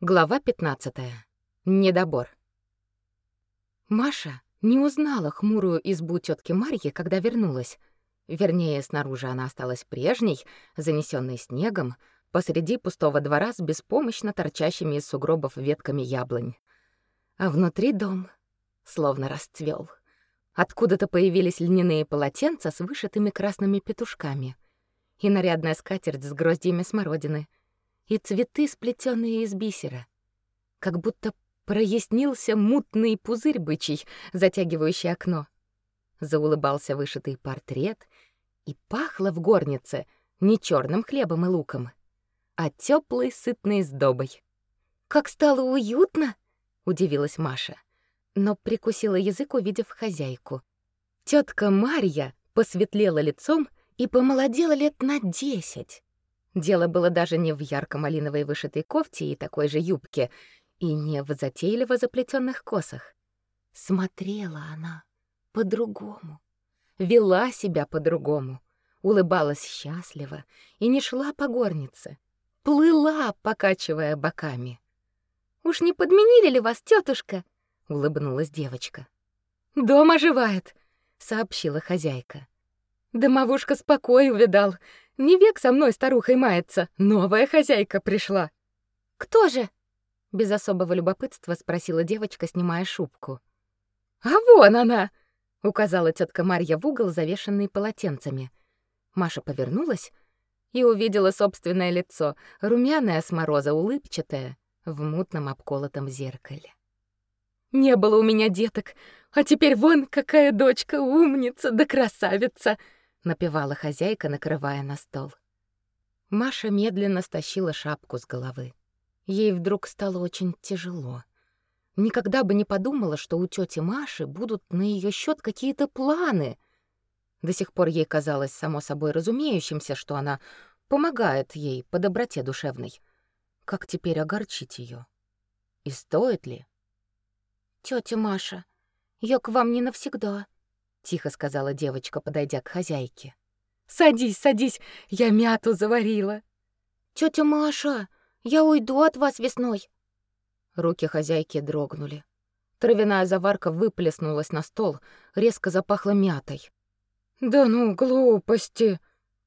Глава 15. Недобор. Маша не узнала хмурую избу тетки Марьи, когда вернулась. Вернее, снаружи она осталась прежней, занесенной снегом, посреди пустого двора с беспомощно торчащими из сугробов ветками яблонь. А внутри дом словно расцвел. Откуда-то появились льняные полотенца с вышитыми красными петушками и нарядная скатерть с гроздьями смородины — и цветы, сплетенные из бисера. Как будто прояснился мутный пузырь бычий, затягивающий окно. Заулыбался вышитый портрет, и пахло в горнице не черным хлебом и луком, а теплой сытной сдобой. «Как стало уютно!» — удивилась Маша, но прикусила язык, увидев хозяйку. Тетка Марья посветлела лицом и помолодела лет на десять. Дело было даже не в ярко-малиновой вышитой кофте и такой же юбке, и не в затейливо заплетенных косах. Смотрела она по-другому, вела себя по-другому, улыбалась счастливо и не шла по горнице, плыла, покачивая боками. «Уж не подменили ли вас, тетушка? улыбнулась девочка. «Дом оживает», — сообщила хозяйка. «Домовушка спокой увидал, не век со мной старухой мается, новая хозяйка пришла. Кто же? Без особого любопытства спросила девочка, снимая шубку. А вон она, указала тетка Марья в угол, завешенный полотенцами. Маша повернулась и увидела собственное лицо, румяное с мороза, улыбчатое, в мутном обколотом зеркале. Не было у меня деток, а теперь вон какая дочка умница да красавица напевала хозяйка, накрывая на стол. Маша медленно стащила шапку с головы. Ей вдруг стало очень тяжело. Никогда бы не подумала, что у тети Маши будут на ее счет какие-то планы. До сих пор ей казалось само собой разумеющимся, что она помогает ей по доброте душевной. Как теперь огорчить ее? И стоит ли? Тетя Маша, я к вам не навсегда, тихо сказала девочка, подойдя к хозяйке. Садись, садись, я мяту заварила. Тетя Маша, я уйду от вас весной. Руки хозяйки дрогнули. Травяная заварка выплеснулась на стол, резко запахла мятой. Да ну, глупости,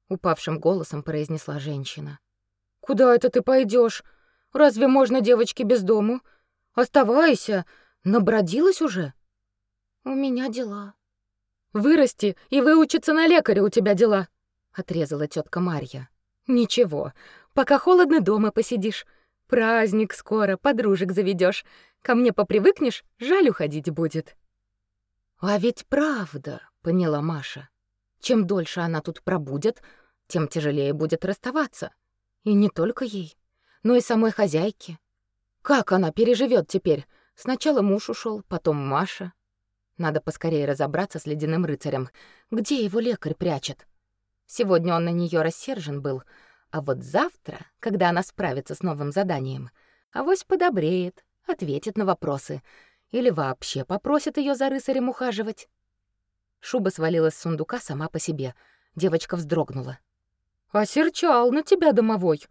упавшим голосом произнесла женщина. Куда это ты пойдешь? Разве можно девочке без дому? Оставайся, набродилась уже. У меня дела, Вырасти и выучиться на лекаря у тебя дела, отрезала тетка Марья. Ничего, пока холодно дома посидишь. Праздник скоро, подружек заведешь. Ко мне попривыкнешь, жаль уходить будет. А ведь правда, поняла Маша. Чем дольше она тут пробудет, тем тяжелее будет расставаться. И не только ей, но и самой хозяйке. Как она переживет теперь? Сначала муж ушел, потом Маша. Надо поскорее разобраться с ледяным рыцарем. Где его лекарь прячет? Сегодня он на нее рассержен был, а вот завтра, когда она справится с новым заданием, авось подобреет, ответит на вопросы или вообще попросит ее за рыцарем ухаживать. Шуба свалилась с сундука сама по себе. Девочка вздрогнула. «Осерчал на тебя, домовой!»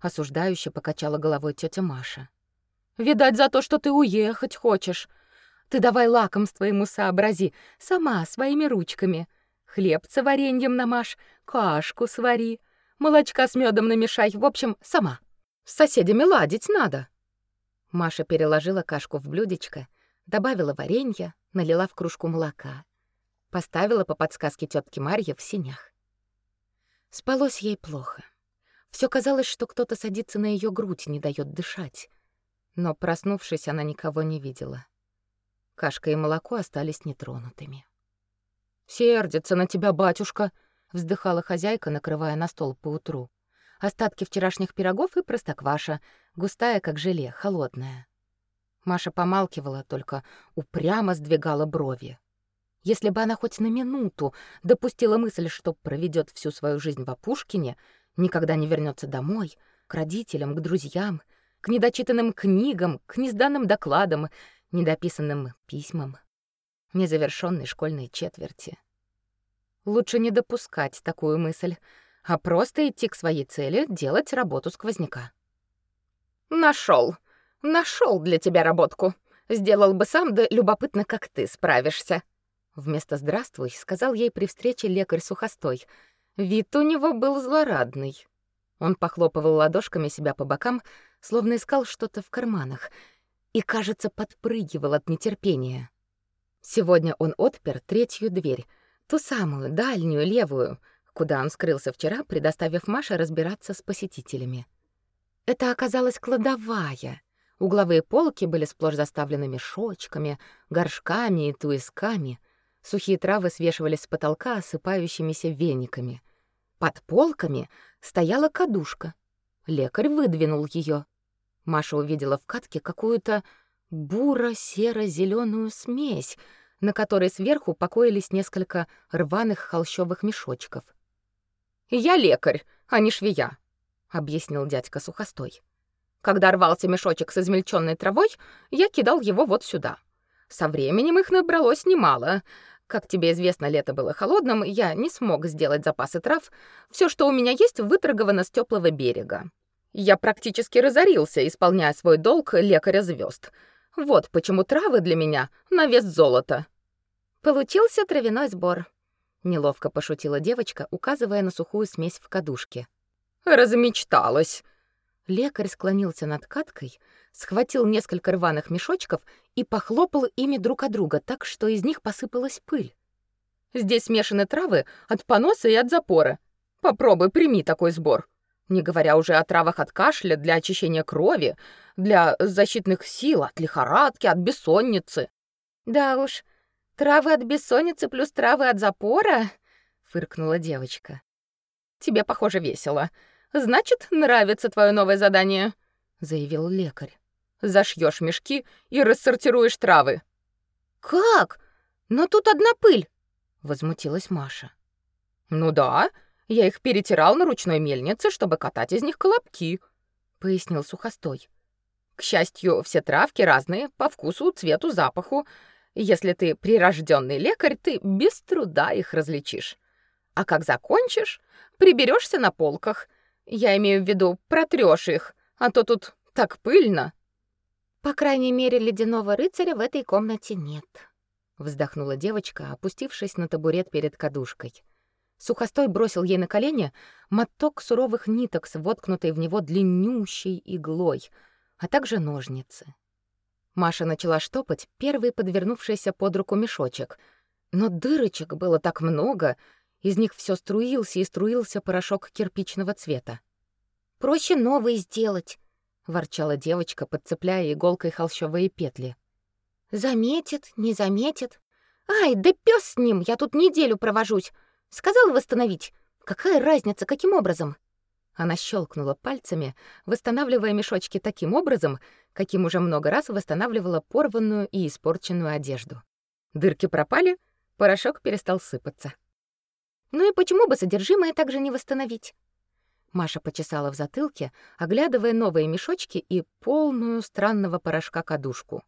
Осуждающе покачала головой тетя Маша. «Видать, за то, что ты уехать хочешь. Ты давай лакомство ему сообрази, сама, своими ручками. Хлебца вареньем намажь, кашку свари, молочка с медом намешай, в общем, сама. С соседями ладить надо. Маша переложила кашку в блюдечко, добавила варенья, налила в кружку молока. Поставила по подсказке тетки Марьи в синях. Спалось ей плохо. Все казалось, что кто-то садится на ее грудь, не дает дышать. Но, проснувшись, она никого не видела. Кашка и молоко остались нетронутыми. «Сердится на тебя батюшка», — вздыхала хозяйка, накрывая на стол поутру. Остатки вчерашних пирогов и простокваша, густая, как желе, холодная. Маша помалкивала, только упрямо сдвигала брови. Если бы она хоть на минуту допустила мысль, что проведет всю свою жизнь в Опушкине, никогда не вернется домой, к родителям, к друзьям, к недочитанным книгам, к несданным докладам недописанным письмам, незавершенной школьной четверти. Лучше не допускать такую мысль, а просто идти к своей цели, делать работу сквозняка. Нашел, Нашел для тебя работку. Сделал бы сам, да любопытно, как ты справишься. Вместо «здравствуй» сказал ей при встрече лекарь сухостой. Вид у него был злорадный. Он похлопывал ладошками себя по бокам, словно искал что-то в карманах, и, кажется, подпрыгивал от нетерпения. Сегодня он отпер третью дверь, ту самую, дальнюю, левую, куда он скрылся вчера, предоставив Маше разбираться с посетителями. Это оказалась кладовая. Угловые полки были сплошь заставлены мешочками, горшками и туисками. Сухие травы свешивались с потолка осыпающимися вениками. Под полками стояла кадушка. Лекарь выдвинул ее. Маша увидела в катке какую-то буро-серо зеленую смесь, на которой сверху покоились несколько рваных холщовых мешочков. «Я лекарь, а не швея», — объяснил дядька Сухостой. «Когда рвался мешочек с измельченной травой, я кидал его вот сюда. Со временем их набралось немало. Как тебе известно, лето было холодным, я не смог сделать запасы трав. Все, что у меня есть, выторговано с теплого берега. Я практически разорился, исполняя свой долг лекаря звезд. Вот почему травы для меня на вес золота. Получился травяной сбор. Неловко пошутила девочка, указывая на сухую смесь в кадушке. Размечталась. Лекарь склонился над каткой, схватил несколько рваных мешочков и похлопал ими друг от друга так, что из них посыпалась пыль. Здесь смешаны травы от поноса и от запора. Попробуй, прими такой сбор. Не говоря уже о травах от кашля, для очищения крови, для защитных сил, от лихорадки, от бессонницы. Да уж, травы от бессонницы плюс травы от запора, фыркнула девочка. Тебе, похоже, весело. Значит, нравится твое новое задание, заявил лекарь. Зашьешь мешки и рассортируешь травы. Как? Но тут одна пыль, возмутилась Маша. Ну да, я их перетирал на ручной мельнице, чтобы катать из них колобки, пояснил Сухостой. К счастью, все травки разные по вкусу, цвету, запаху. Если ты прирожденный лекарь, ты без труда их различишь. А как закончишь, приберешься на полках я имею в виду, протрёшь их, а то тут так пыльно. По крайней мере, ледяного рыцаря в этой комнате нет, вздохнула девочка, опустившись на табурет перед кадушкой. Сухостой бросил ей на колени моток суровых ниток с в него длиннющей иглой, а также ножницы. Маша начала штопать первый подвернувшийся под руку мешочек, но дырочек было так много, из них все струился и струился порошок кирпичного цвета. «Проще новый сделать», — ворчала девочка, подцепляя иголкой холщовые петли. «Заметит, не заметит. Ай, да пёс с ним, я тут неделю провожусь. Сказал восстановить. Какая разница, каким образом?» Она щелкнула пальцами, восстанавливая мешочки таким образом, каким уже много раз восстанавливала порванную и испорченную одежду. Дырки пропали, порошок перестал сыпаться. Ну и почему бы содержимое также не восстановить? Маша почесала в затылке, оглядывая новые мешочки и полную странного порошка кадушку.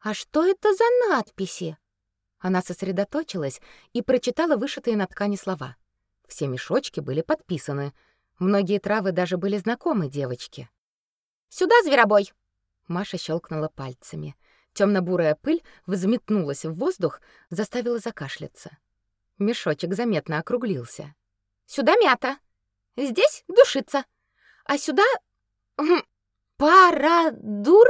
А что это за надписи? Она сосредоточилась и прочитала вышитые на ткани слова. Все мешочки были подписаны. Многие травы даже были знакомы девочке. Сюда, зверобой. Маша щелкнула пальцами. Темно-бурая пыль взметнулась в воздух, заставила закашляться. Мешочек заметно округлился. Сюда мята. Здесь душица. А сюда парадур.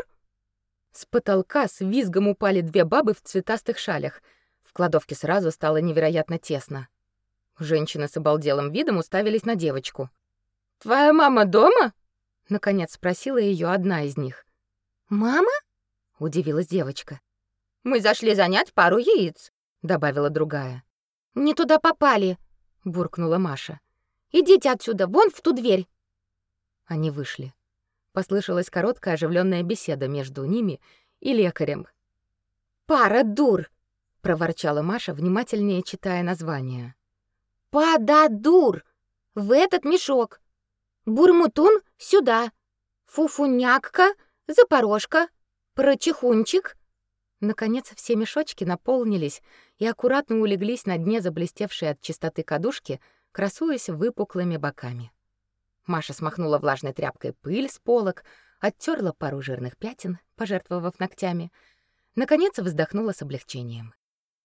С потолка с визгом упали две бабы в цветастых шалях. Кладовке сразу стало невероятно тесно. Женщины с обалделым видом уставились на девочку. Твоя мама дома? наконец спросила ее одна из них. Мама? удивилась девочка. Мы зашли занять пару яиц, добавила другая. Не туда попали, буркнула Маша. Идите отсюда, вон в ту дверь. Они вышли. Послышалась короткая оживленная беседа между ними и лекарем. Пара дур, проворчала Маша, внимательнее читая название. Пададур в этот мешок. Бурмутун сюда. Фуфунякка, запорожка, прочихунчик. Наконец все мешочки наполнились и аккуратно улеглись на дне заблестевшей от чистоты кадушки, красуясь выпуклыми боками. Маша смахнула влажной тряпкой пыль с полок, оттерла пару жирных пятен, пожертвовав ногтями. Наконец вздохнула с облегчением.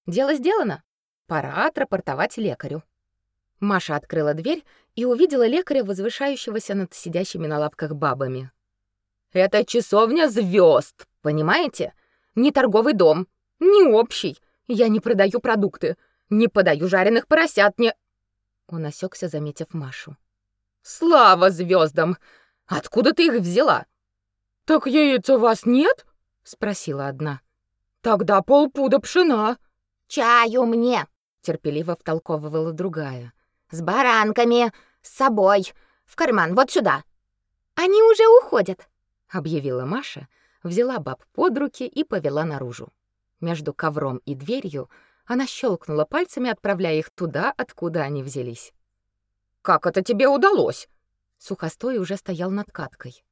Дело сделано. Пора отрапортовать лекарю. Маша открыла дверь и увидела лекаря, возвышающегося над сидящими на лавках бабами. «Это часовня звезд, понимаете? Не торговый дом, не общий. Я не продаю продукты, не подаю жареных поросят, не...» Он осекся, заметив Машу. «Слава звездам! Откуда ты их взяла?» «Так яиц у вас нет?» — спросила одна. «Тогда полпуда пшена». «Чаю мне!» — терпеливо втолковывала другая. «С баранками, с собой, в карман, вот сюда». «Они уже уходят», — объявила Маша, взяла баб под руки и повела наружу. Между ковром и дверью она щелкнула пальцами, отправляя их туда, откуда они взялись. «Как это тебе удалось?» Сухостой уже стоял над каткой.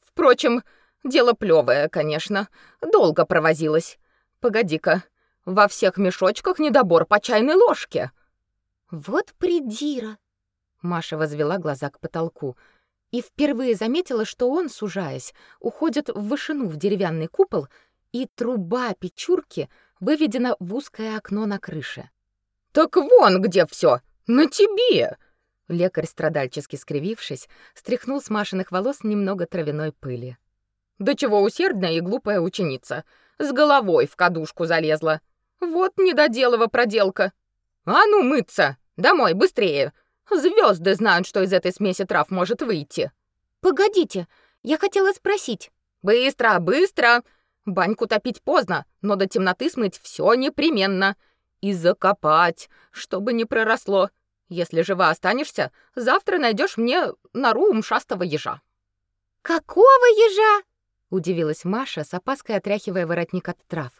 «Впрочем, дело плевое, конечно. Долго провозилась. Погоди-ка, во всех мешочках недобор по чайной ложке». «Вот придира!» Маша возвела глаза к потолку и впервые заметила, что он, сужаясь, уходит в вышину в деревянный купол, и труба печурки выведена в узкое окно на крыше. «Так вон где все, На тебе!» Лекарь, страдальчески скривившись, стряхнул с Машиных волос немного травяной пыли. «Да чего усердная и глупая ученица! С головой в кадушку залезла! Вот недоделова проделка! А ну мыться! Домой, быстрее! Звезды знают, что из этой смеси трав может выйти!» «Погодите, я хотела спросить!» «Быстро, быстро! Баньку топить поздно, но до темноты смыть все непременно!» и закопать, чтобы не проросло. Если жива останешься, завтра найдешь мне нору умшастого ежа». «Какого ежа?» — удивилась Маша, с опаской отряхивая воротник от трав.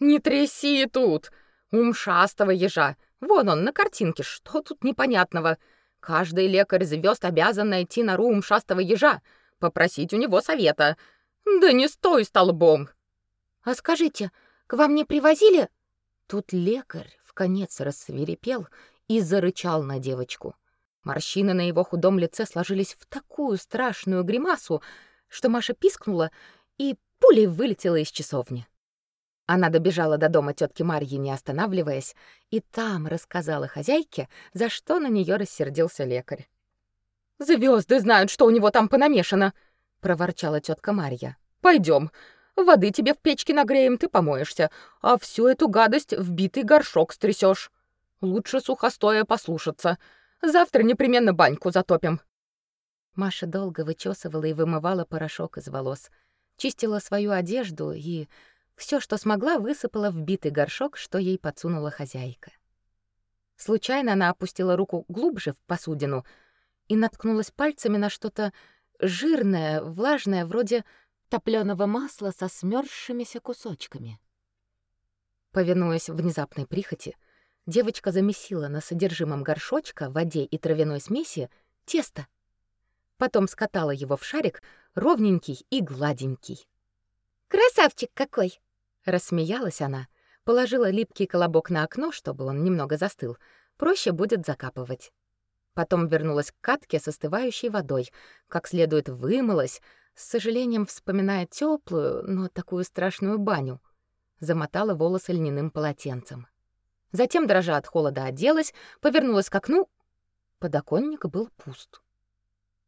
«Не тряси тут! Умшастого ежа! Вон он, на картинке, что тут непонятного? Каждый лекарь звезд обязан найти нору умшастого ежа, попросить у него совета. Да не стой столбом!» «А скажите, к вам не привозили?» Тут лекарь в конец рассверепел и зарычал на девочку. Морщины на его худом лице сложились в такую страшную гримасу, что Маша пискнула и пулей вылетела из часовни. Она добежала до дома тетки Марьи, не останавливаясь, и там рассказала хозяйке, за что на нее рассердился лекарь. Звезды знают, что у него там понамешано, проворчала тетка Марья. Пойдем, воды тебе в печке нагреем, ты помоешься, а всю эту гадость в битый горшок стрясешь. Лучше сухостоя послушаться. Завтра непременно баньку затопим. Маша долго вычесывала и вымывала порошок из волос, чистила свою одежду и все, что смогла, высыпала в битый горшок, что ей подсунула хозяйка. Случайно она опустила руку глубже в посудину и наткнулась пальцами на что-то жирное, влажное, вроде топлёного масла со смёрзшимися кусочками. Повинуясь внезапной прихоти, девочка замесила на содержимом горшочка, воде и травяной смеси тесто. Потом скатала его в шарик, ровненький и гладенький. «Красавчик какой!» — рассмеялась она, положила липкий колобок на окно, чтобы он немного застыл. Проще будет закапывать. Потом вернулась к катке с остывающей водой, как следует вымылась, с сожалением вспоминая теплую, но такую страшную баню. Замотала волосы льняным полотенцем. Затем, дрожа от холода, оделась, повернулась к окну. Подоконник был пуст.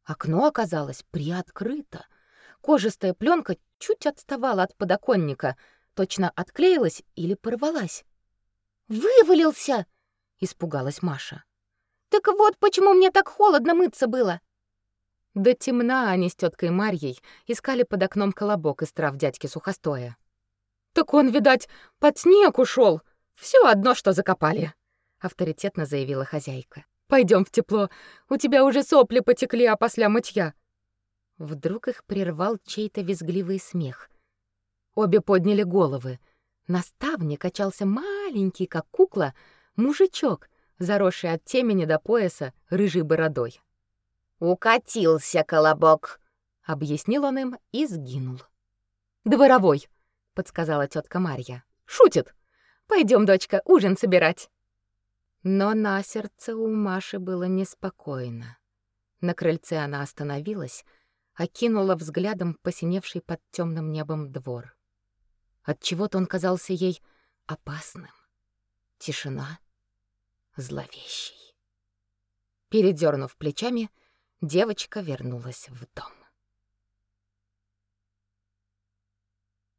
Окно оказалось приоткрыто. Кожистая пленка чуть отставала от подоконника, точно отклеилась или порвалась. «Вывалился!» — испугалась Маша. «Так вот почему мне так холодно мыться было!» До темна они с теткой Марьей искали под окном колобок из трав дядьки Сухостоя. «Так он, видать, под снег ушел, все одно, что закопали, авторитетно заявила хозяйка. Пойдем в тепло. У тебя уже сопли потекли, а после мытья. Вдруг их прервал чей-то визгливый смех. Обе подняли головы. На ставне качался маленький, как кукла, мужичок, заросший от темени до пояса рыжей бородой. «Укатился колобок», — объяснил он им и сгинул. «Дворовой», — подсказала тетка Марья. «Шутит!» Пойдем, дочка, ужин собирать. Но на сердце у Маши было неспокойно. На крыльце она остановилась, окинула взглядом посиневший под темным небом двор. От чего-то он казался ей опасным. Тишина зловещей. Передернув плечами, девочка вернулась в дом.